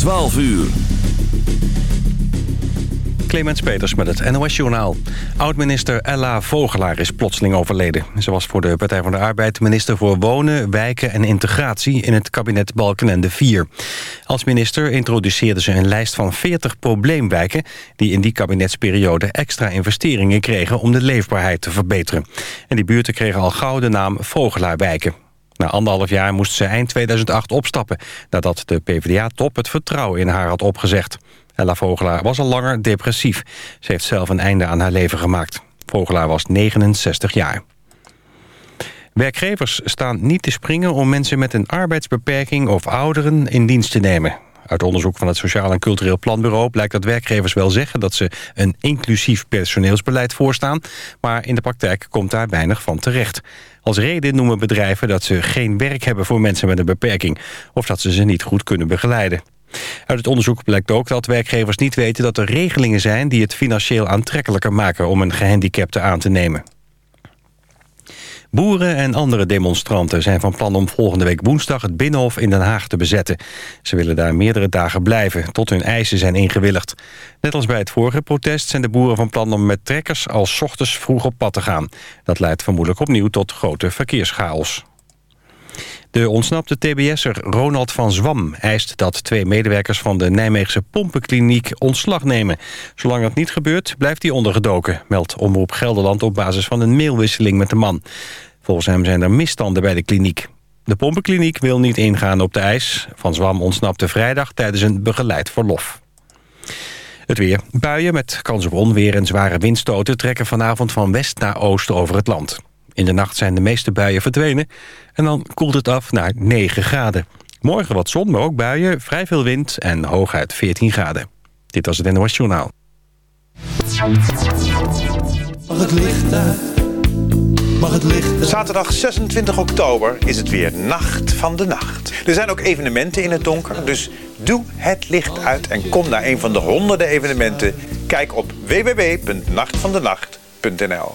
12 uur. Clemens Peters met het NOS-journaal. Oud-minister Ella Vogelaar is plotseling overleden. Ze was voor de Partij van de Arbeid minister voor Wonen, Wijken en Integratie... in het kabinet Balkenende 4. Als minister introduceerde ze een lijst van 40 probleemwijken... die in die kabinetsperiode extra investeringen kregen... om de leefbaarheid te verbeteren. En die buurten kregen al gauw de naam Vogelaarwijken. Na anderhalf jaar moest ze eind 2008 opstappen... nadat de PvdA-top het vertrouwen in haar had opgezegd. Ella Vogelaar was al langer depressief. Ze heeft zelf een einde aan haar leven gemaakt. Vogelaar was 69 jaar. Werkgevers staan niet te springen om mensen met een arbeidsbeperking of ouderen in dienst te nemen. Uit onderzoek van het Sociaal en Cultureel Planbureau blijkt dat werkgevers wel zeggen dat ze een inclusief personeelsbeleid voorstaan, maar in de praktijk komt daar weinig van terecht. Als reden noemen bedrijven dat ze geen werk hebben voor mensen met een beperking of dat ze ze niet goed kunnen begeleiden. Uit het onderzoek blijkt ook dat werkgevers niet weten dat er regelingen zijn... die het financieel aantrekkelijker maken om een gehandicapte aan te nemen. Boeren en andere demonstranten zijn van plan om volgende week woensdag het Binnenhof in Den Haag te bezetten. Ze willen daar meerdere dagen blijven, tot hun eisen zijn ingewilligd. Net als bij het vorige protest zijn de boeren van plan om met trekkers als ochtends vroeg op pad te gaan. Dat leidt vermoedelijk opnieuw tot grote verkeerschaos. De ontsnapte tbs'er Ronald van Zwam eist dat twee medewerkers van de Nijmeegse pompenkliniek ontslag nemen. Zolang dat niet gebeurt, blijft hij ondergedoken, meldt Omroep Gelderland op basis van een mailwisseling met de man. Volgens hem zijn er misstanden bij de kliniek. De pompenkliniek wil niet ingaan op de eis. Van Zwam ontsnapte vrijdag tijdens een begeleid verlof. Het weer. Buien met kans op onweer en zware windstoten... trekken vanavond van west naar oost over het land. In de nacht zijn de meeste buien verdwenen en dan koelt het af naar 9 graden. Morgen wat zon, maar ook buien, vrij veel wind en hooguit 14 graden. Dit was het NOS Journaal. Mag het licht uit? Mag het licht uit? Zaterdag 26 oktober is het weer Nacht van de Nacht. Er zijn ook evenementen in het donker, dus doe het licht uit... en kom naar een van de honderden evenementen. Kijk op www.nachtvandenacht.nl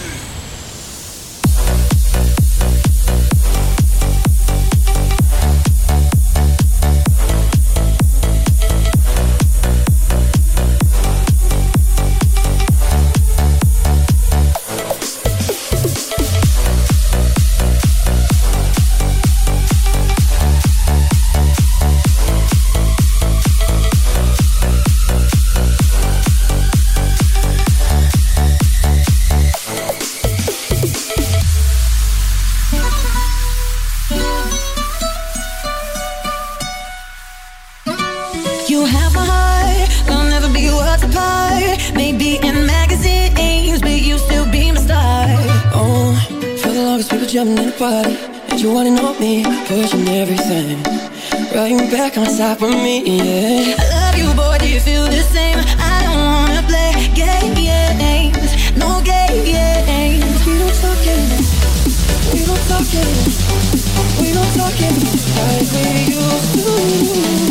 Back on top of me, yeah. I love you, boy, do you feel the same? I don't wanna play games, no games. We don't talk games, we don't talk games, we don't talk games like we used to.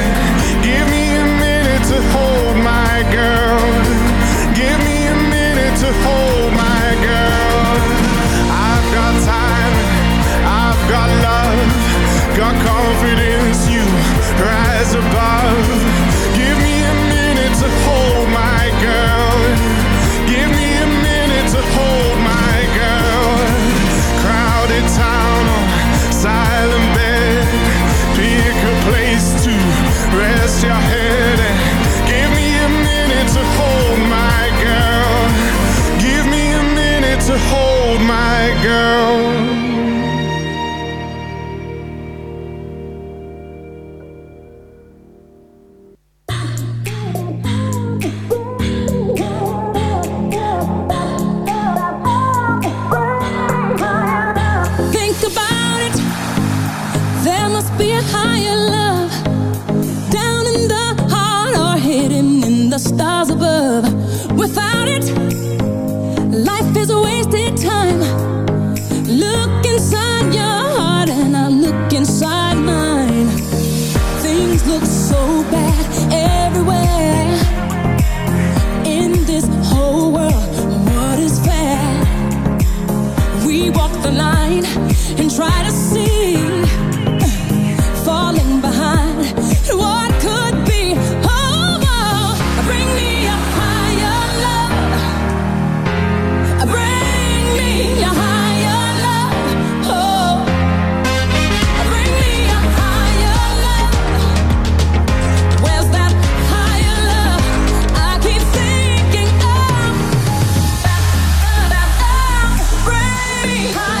high.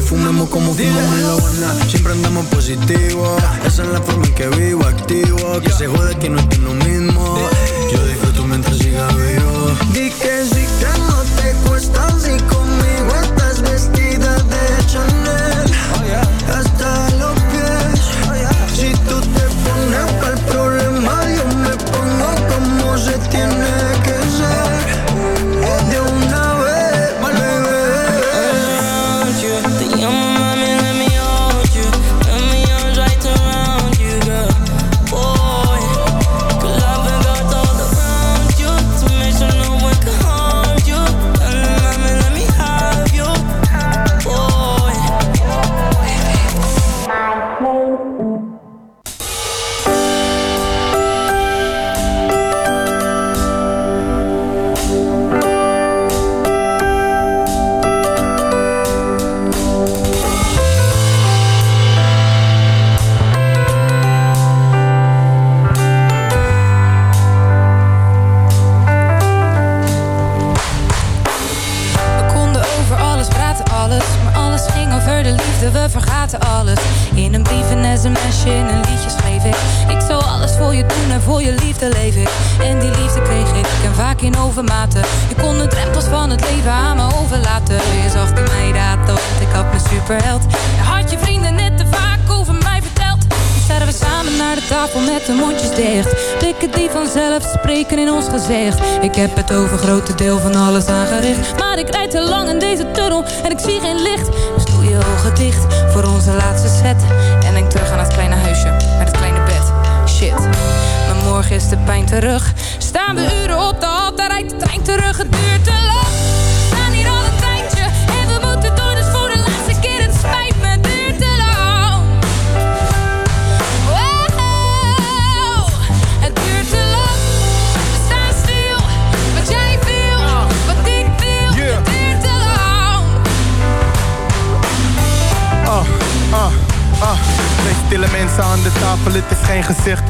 que fumemos como fumamos en la Habana. Siempre andamos positivo. Esa es la forma en que vivo, activo. Que se jode que no es lo mismo. Yo disfruto mientras siga vivo. Di in ons gezicht. Ik heb het over grote deel van alles aangericht. Maar ik rijd te lang in deze tunnel en ik zie geen licht. Dus doe je ogen dicht voor onze laatste set. En denk terug aan het kleine huisje met het kleine bed. Shit, maar morgen is de pijn terug. Staan we uren op de hal, daar rijdt de trein terug. Het duurt certes.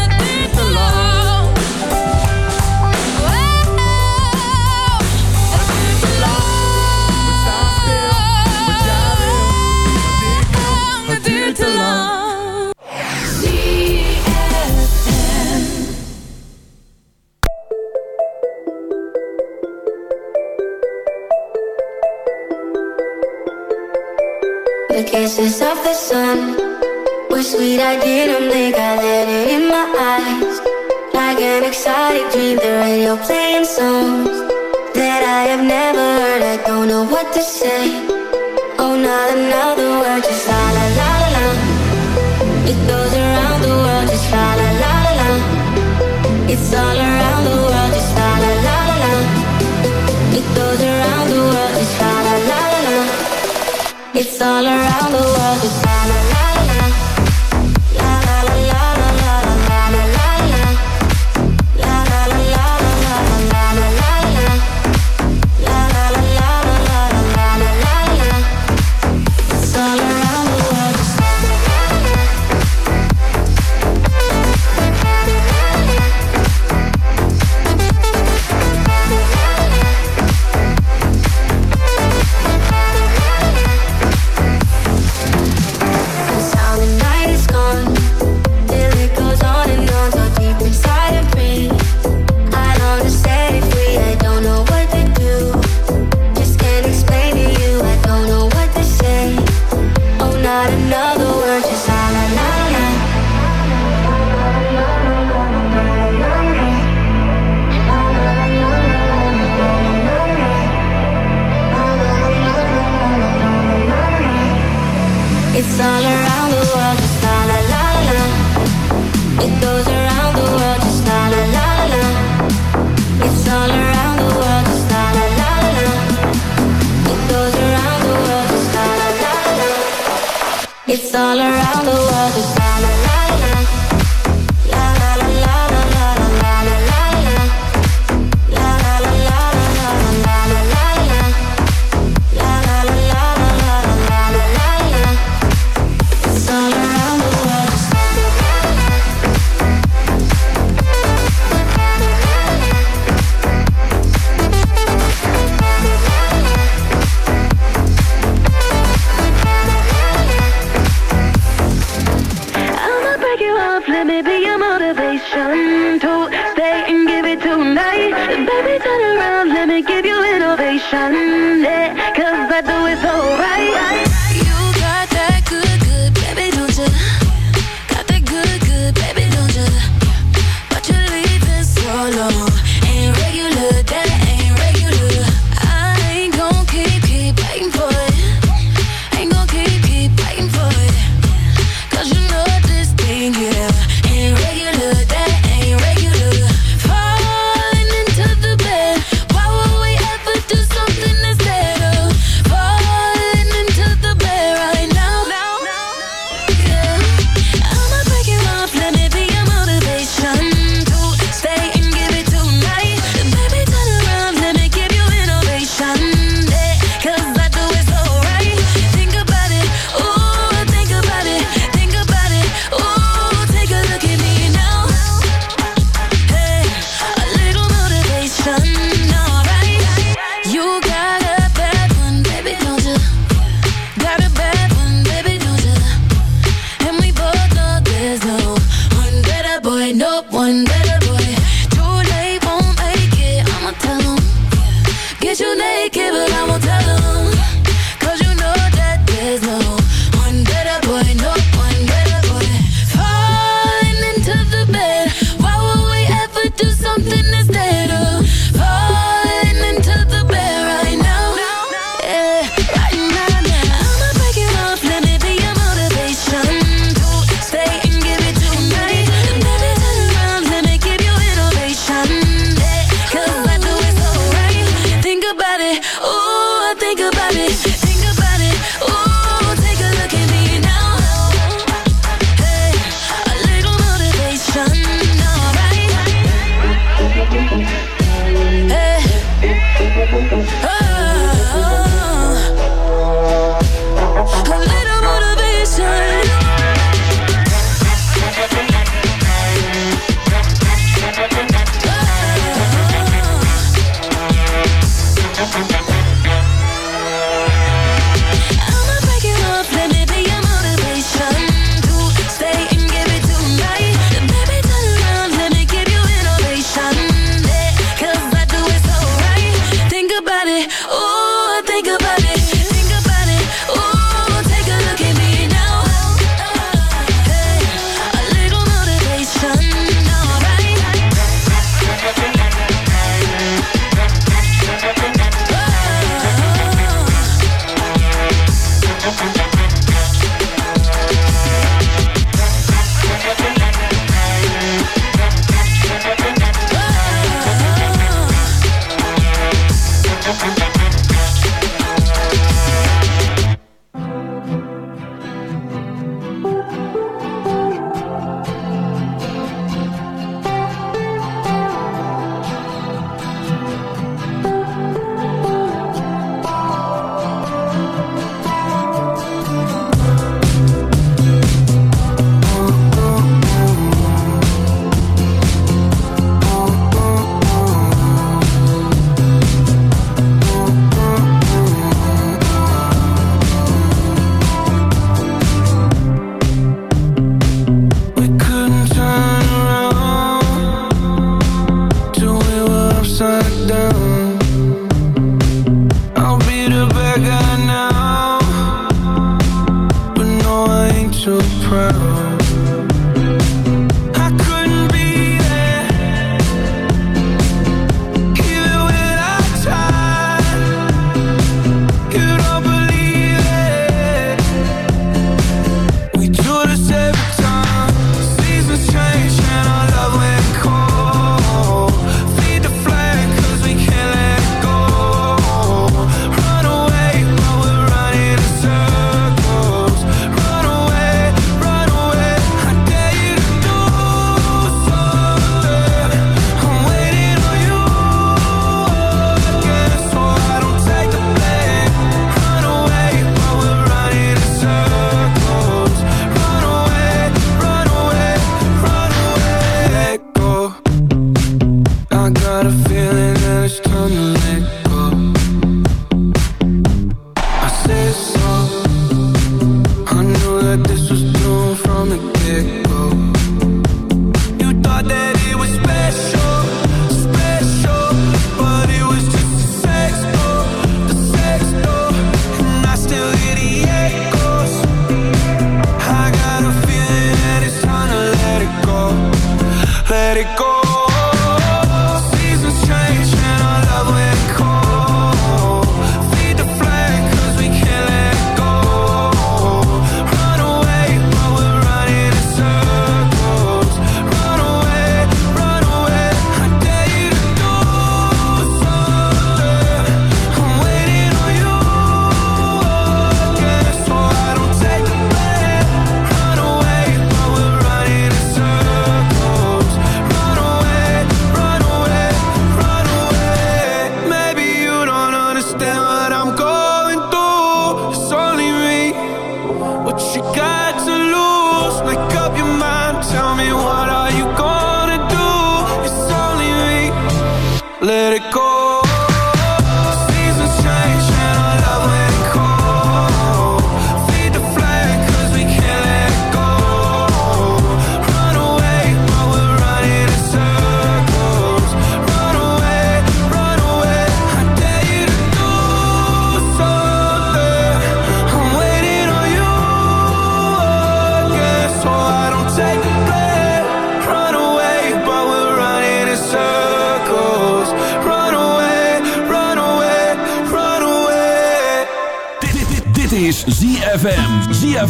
The kisses of the sun were sweet. I didn't think I let it in my eyes. Like an exotic dream, the radio playing songs that I have never heard. I don't know what to say. Oh, not another word, just It goes around the world, just la la la la la. It's all around the world,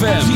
ZFM.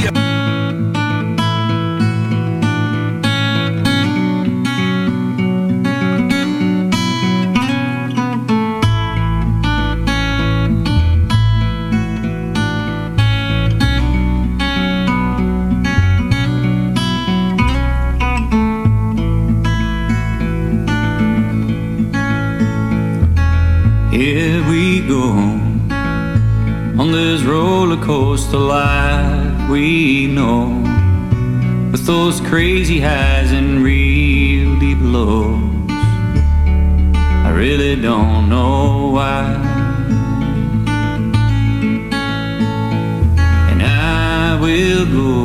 Don't know why. And I will go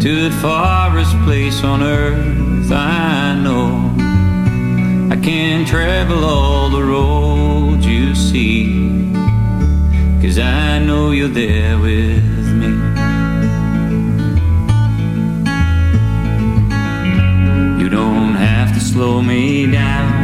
to the farthest place on earth I know. I can travel all the roads you see, cause I know you're there with me. You don't have to slow me down,